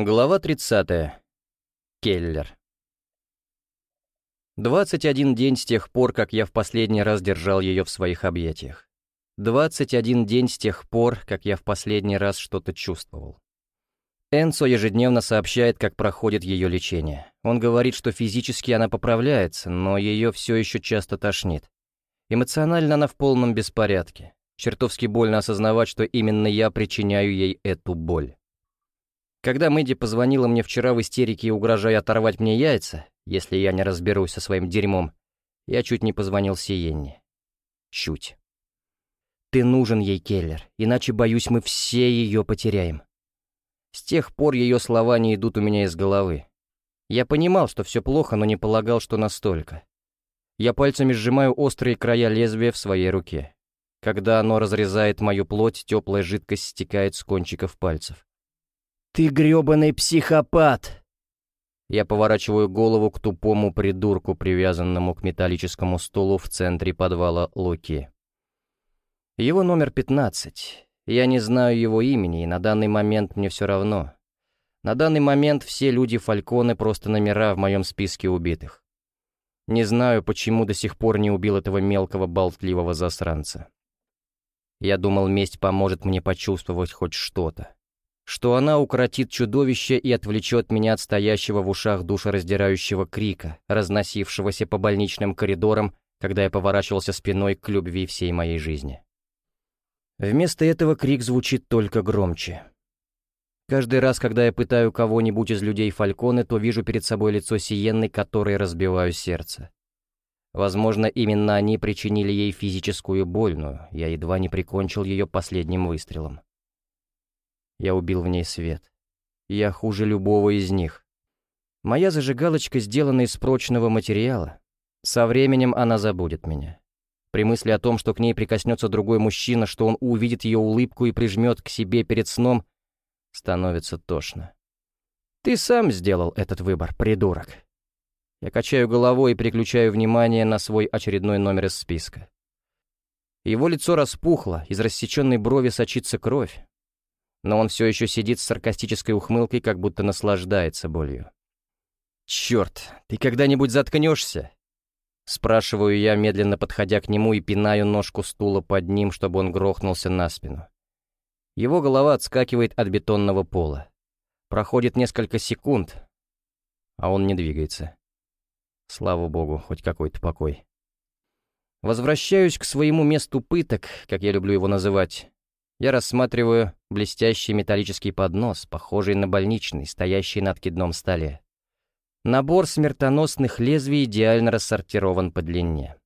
Глава 30. Келлер. 21 день с тех пор, как я в последний раз держал ее в своих объятиях. 21 день с тех пор, как я в последний раз что-то чувствовал. Энцо ежедневно сообщает, как проходит ее лечение. Он говорит, что физически она поправляется, но ее все еще часто тошнит. Эмоционально она в полном беспорядке. Чертовски больно осознавать, что именно я причиняю ей эту боль. Когда Мэдди позвонила мне вчера в истерике, угрожая оторвать мне яйца, если я не разберусь со своим дерьмом, я чуть не позвонил Сиенне. Чуть. Ты нужен ей, Келлер, иначе, боюсь, мы все ее потеряем. С тех пор ее слова не идут у меня из головы. Я понимал, что все плохо, но не полагал, что настолько. Я пальцами сжимаю острые края лезвия в своей руке. Когда оно разрезает мою плоть, теплая жидкость стекает с кончиков пальцев. «Ты грёбаный психопат!» Я поворачиваю голову к тупому придурку, привязанному к металлическому стулу в центре подвала Луки. Его номер 15. Я не знаю его имени, и на данный момент мне все равно. На данный момент все люди Фальконы просто номера в моем списке убитых. Не знаю, почему до сих пор не убил этого мелкого болтливого засранца. Я думал, месть поможет мне почувствовать хоть что-то что она укротит чудовище и отвлечет меня от стоящего в ушах душераздирающего крика, разносившегося по больничным коридорам, когда я поворачивался спиной к любви всей моей жизни. Вместо этого крик звучит только громче. Каждый раз, когда я пытаю кого-нибудь из людей Фальконы, то вижу перед собой лицо Сиенны, которой разбиваю сердце. Возможно, именно они причинили ей физическую больную, я едва не прикончил ее последним выстрелом. Я убил в ней свет. Я хуже любого из них. Моя зажигалочка сделана из прочного материала. Со временем она забудет меня. При мысли о том, что к ней прикоснется другой мужчина, что он увидит ее улыбку и прижмет к себе перед сном, становится тошно. Ты сам сделал этот выбор, придурок. Я качаю головой и переключаю внимание на свой очередной номер из списка. Его лицо распухло, из рассеченной брови сочится кровь но он все еще сидит с саркастической ухмылкой, как будто наслаждается болью. «Черт, ты когда-нибудь заткнешься?» Спрашиваю я, медленно подходя к нему и пинаю ножку стула под ним, чтобы он грохнулся на спину. Его голова отскакивает от бетонного пола. Проходит несколько секунд, а он не двигается. Слава богу, хоть какой-то покой. Возвращаюсь к своему месту пыток, как я люблю его называть, я рассматриваю блестящий металлический поднос, похожий на больничный, стоящий на откидном столе. Набор смертоносных лезвий идеально рассортирован по длине.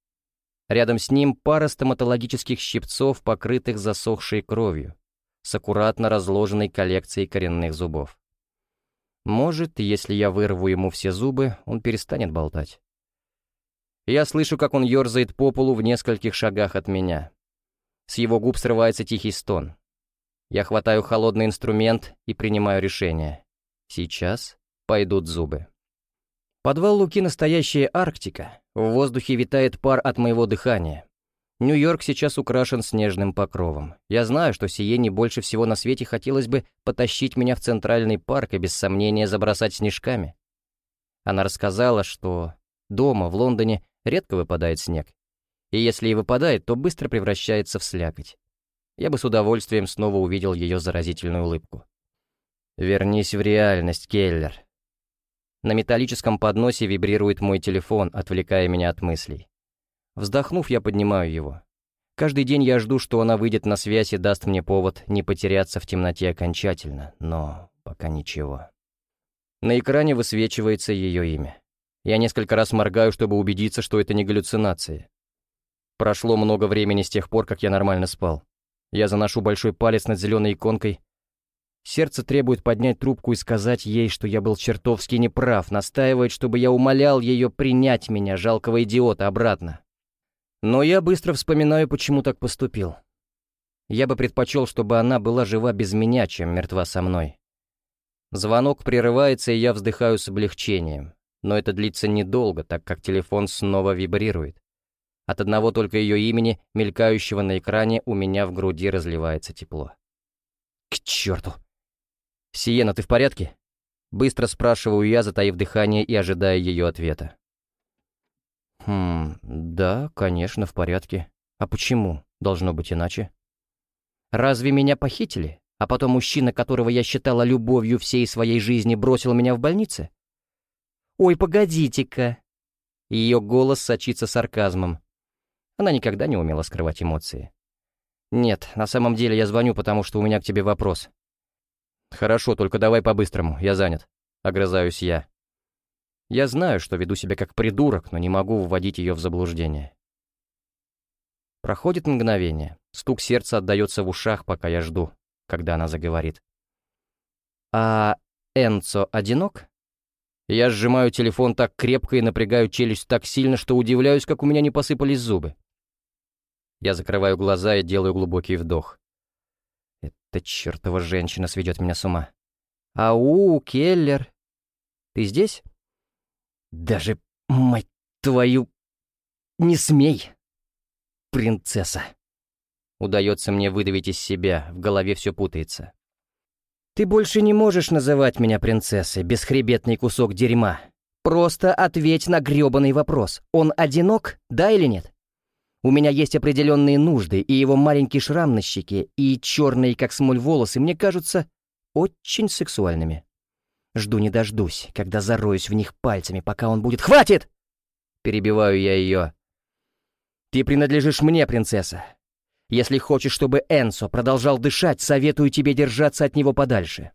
Рядом с ним пара стоматологических щипцов, покрытых засохшей кровью, с аккуратно разложенной коллекцией коренных зубов. Может, если я вырву ему все зубы, он перестанет болтать. Я слышу, как он ерзает по полу в нескольких шагах от меня. С его губ срывается тихий стон. Я хватаю холодный инструмент и принимаю решение. Сейчас пойдут зубы. Подвал Луки — настоящая Арктика. В воздухе витает пар от моего дыхания. Нью-Йорк сейчас украшен снежным покровом. Я знаю, что Сиене больше всего на свете хотелось бы потащить меня в Центральный парк и без сомнения забросать снежками. Она рассказала, что дома, в Лондоне, редко выпадает снег, и если и выпадает, то быстро превращается в слякоть. Я бы с удовольствием снова увидел ее заразительную улыбку. «Вернись в реальность, Келлер». На металлическом подносе вибрирует мой телефон, отвлекая меня от мыслей. Вздохнув, я поднимаю его. Каждый день я жду, что она выйдет на связь и даст мне повод не потеряться в темноте окончательно, но пока ничего. На экране высвечивается ее имя. Я несколько раз моргаю, чтобы убедиться, что это не галлюцинация. Прошло много времени с тех пор, как я нормально спал. Я заношу большой палец над зеленой иконкой. Сердце требует поднять трубку и сказать ей, что я был чертовски неправ, настаивает, чтобы я умолял ее принять меня, жалкого идиота, обратно. Но я быстро вспоминаю, почему так поступил. Я бы предпочел, чтобы она была жива без меня, чем мертва со мной. Звонок прерывается, и я вздыхаю с облегчением. Но это длится недолго, так как телефон снова вибрирует. От одного только ее имени, мелькающего на экране, у меня в груди разливается тепло. К черту! Сиена, ты в порядке? Быстро спрашиваю я, затаив дыхание и ожидая ее ответа. «Хм, да, конечно, в порядке. А почему? Должно быть иначе. Разве меня похитили, а потом мужчина, которого я считала любовью всей своей жизни, бросил меня в больнице? Ой, погодите-ка!» Ее голос сочится сарказмом. Она никогда не умела скрывать эмоции. «Нет, на самом деле я звоню, потому что у меня к тебе вопрос». «Хорошо, только давай по-быстрому, я занят», — огрызаюсь я. Я знаю, что веду себя как придурок, но не могу вводить ее в заблуждение. Проходит мгновение, стук сердца отдается в ушах, пока я жду, когда она заговорит. «А Энцо одинок?» Я сжимаю телефон так крепко и напрягаю челюсть так сильно, что удивляюсь, как у меня не посыпались зубы. Я закрываю глаза и делаю глубокий вдох. Эта чертова женщина сведет меня с ума. «Ау, Келлер! Ты здесь?» «Даже, мать твою, не смей, принцесса!» Удается мне выдавить из себя, в голове все путается. «Ты больше не можешь называть меня принцессой, бесхребетный кусок дерьма. Просто ответь на грёбаный вопрос. Он одинок, да или нет? У меня есть определенные нужды, и его маленький шрам на щеке, и черные, как смоль, волосы мне кажутся очень сексуальными. Жду не дождусь, когда зароюсь в них пальцами, пока он будет... «Хватит!» Перебиваю я ее. «Ты принадлежишь мне, принцесса. Если хочешь, чтобы Энсо продолжал дышать, советую тебе держаться от него подальше».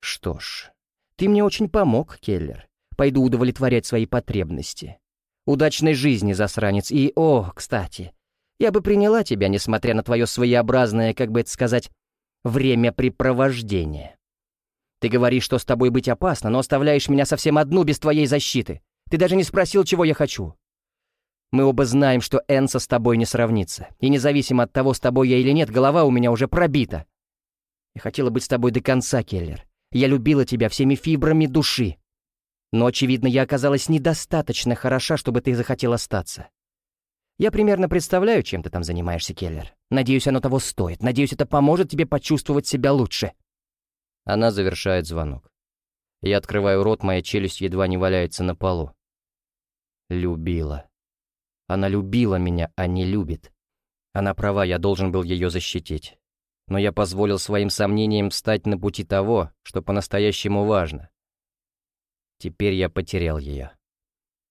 «Что ж, ты мне очень помог, Келлер. Пойду удовлетворять свои потребности. Удачной жизни, засранец, и, о, кстати, я бы приняла тебя, несмотря на твое своеобразное, как бы это сказать, времяпрепровождение. Ты говоришь, что с тобой быть опасно, но оставляешь меня совсем одну без твоей защиты. Ты даже не спросил, чего я хочу. Мы оба знаем, что Энса с тобой не сравнится. И независимо от того, с тобой я или нет, голова у меня уже пробита. Я хотела быть с тобой до конца, Келлер. Я любила тебя всеми фибрами души. Но, очевидно, я оказалась недостаточно хороша, чтобы ты захотел остаться. Я примерно представляю, чем ты там занимаешься, Келлер. Надеюсь, оно того стоит. Надеюсь, это поможет тебе почувствовать себя лучше. Она завершает звонок. Я открываю рот, моя челюсть едва не валяется на полу. Любила. Она любила меня, а не любит. Она права, я должен был ее защитить. Но я позволил своим сомнениям встать на пути того, что по-настоящему важно. Теперь я потерял ее.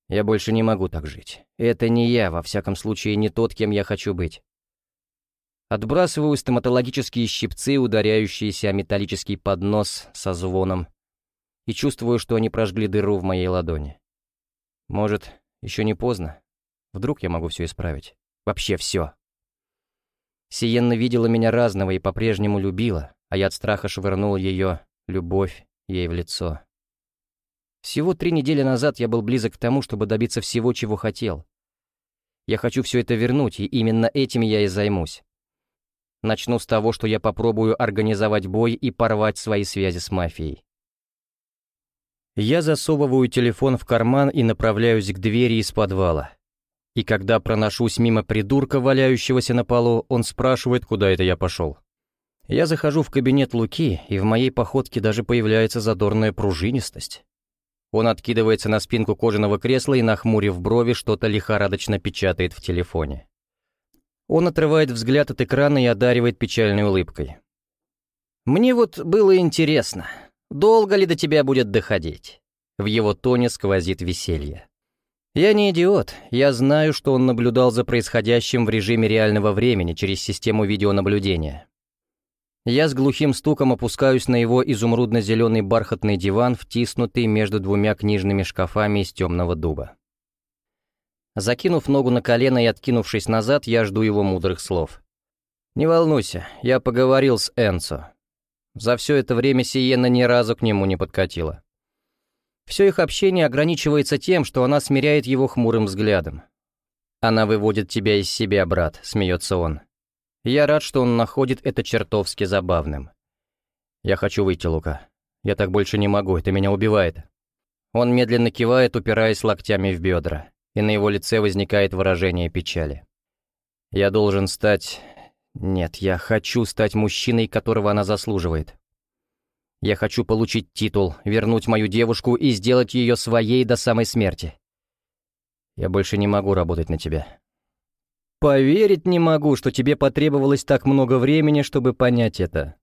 Я больше не могу так жить. Это не я, во всяком случае, не тот, кем я хочу быть. Отбрасываю стоматологические щипцы, ударяющиеся о металлический поднос со звоном, и чувствую, что они прожгли дыру в моей ладони. Может, еще не поздно? Вдруг я могу все исправить? Вообще все. Сиенна видела меня разного и по-прежнему любила, а я от страха швырнул ее, любовь, ей в лицо. Всего три недели назад я был близок к тому, чтобы добиться всего, чего хотел. Я хочу все это вернуть, и именно этим я и займусь. Начну с того, что я попробую организовать бой и порвать свои связи с мафией. Я засовываю телефон в карман и направляюсь к двери из подвала. И когда проношусь мимо придурка, валяющегося на полу, он спрашивает, куда это я пошел. Я захожу в кабинет Луки, и в моей походке даже появляется задорная пружинистость. Он откидывается на спинку кожаного кресла и, нахмурив брови, что-то лихорадочно печатает в телефоне. Он отрывает взгляд от экрана и одаривает печальной улыбкой. «Мне вот было интересно, долго ли до тебя будет доходить?» В его тоне сквозит веселье. «Я не идиот. Я знаю, что он наблюдал за происходящим в режиме реального времени через систему видеонаблюдения. Я с глухим стуком опускаюсь на его изумрудно-зеленый бархатный диван, втиснутый между двумя книжными шкафами из темного дуба. Закинув ногу на колено и откинувшись назад, я жду его мудрых слов. «Не волнуйся, я поговорил с Энцо. За все это время Сиена ни разу к нему не подкатила. Все их общение ограничивается тем, что она смиряет его хмурым взглядом. «Она выводит тебя из себя, брат», — смеется он. Я рад, что он находит это чертовски забавным. «Я хочу выйти, Лука. Я так больше не могу, это меня убивает». Он медленно кивает, упираясь локтями в бедра и на его лице возникает выражение печали. «Я должен стать... Нет, я хочу стать мужчиной, которого она заслуживает. Я хочу получить титул, вернуть мою девушку и сделать ее своей до самой смерти. Я больше не могу работать на тебя. Поверить не могу, что тебе потребовалось так много времени, чтобы понять это.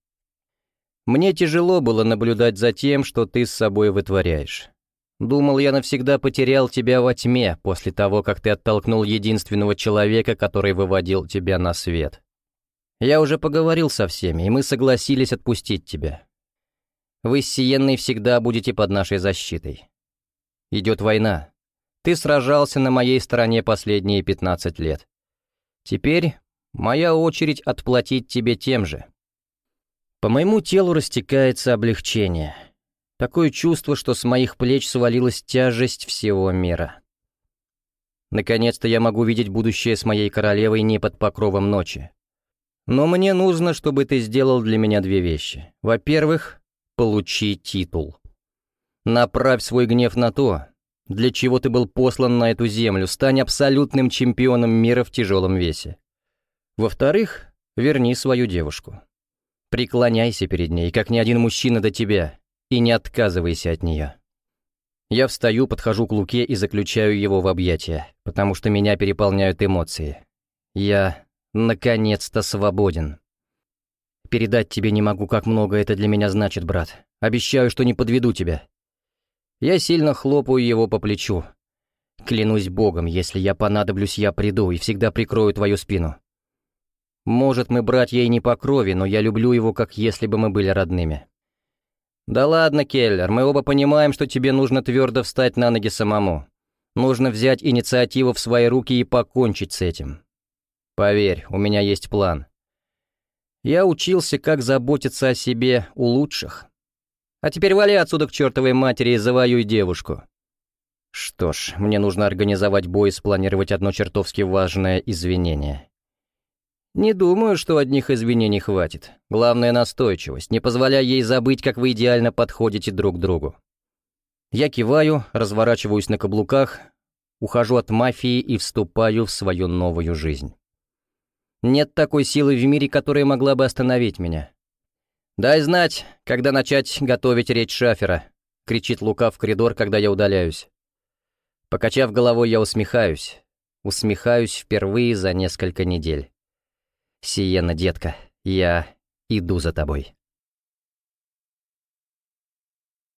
Мне тяжело было наблюдать за тем, что ты с собой вытворяешь. Думал, я навсегда потерял тебя во тьме после того, как ты оттолкнул единственного человека, который выводил тебя на свет. Я уже поговорил со всеми, и мы согласились отпустить тебя. Вы с Сиенной всегда будете под нашей защитой. Идет война. Ты сражался на моей стороне последние 15 лет. Теперь моя очередь отплатить тебе тем же. По моему телу растекается облегчение. Такое чувство, что с моих плеч свалилась тяжесть всего мира. Наконец-то я могу видеть будущее с моей королевой не под покровом ночи. Но мне нужно, чтобы ты сделал для меня две вещи. Во-первых, получи титул. Направь свой гнев на то, для чего ты был послан на эту землю, стань абсолютным чемпионом мира в тяжелом весе. Во-вторых, верни свою девушку. Преклоняйся перед ней, как ни один мужчина до тебя, и не отказывайся от нее. Я встаю, подхожу к Луке и заключаю его в объятия, потому что меня переполняют эмоции. Я, наконец-то, свободен. Передать тебе не могу, как много это для меня значит, брат. Обещаю, что не подведу тебя. Я сильно хлопаю его по плечу. Клянусь богом, если я понадоблюсь, я приду и всегда прикрою твою спину. Может, мы братья и не по крови, но я люблю его, как если бы мы были родными. Да ладно, Келлер, мы оба понимаем, что тебе нужно твердо встать на ноги самому. Нужно взять инициативу в свои руки и покончить с этим. Поверь, у меня есть план. Я учился, как заботиться о себе у лучших. А теперь вали отсюда к чертовой матери и завоюй девушку. Что ж, мне нужно организовать бой и спланировать одно чертовски важное извинение. Не думаю, что одних извинений хватит. Главное — настойчивость, не позволяя ей забыть, как вы идеально подходите друг другу. Я киваю, разворачиваюсь на каблуках, ухожу от мафии и вступаю в свою новую жизнь. Нет такой силы в мире, которая могла бы остановить меня. «Дай знать, когда начать готовить речь Шафера», — кричит Лука в коридор, когда я удаляюсь. Покачав головой, я усмехаюсь. Усмехаюсь впервые за несколько недель. «Сиена, детка, я иду за тобой».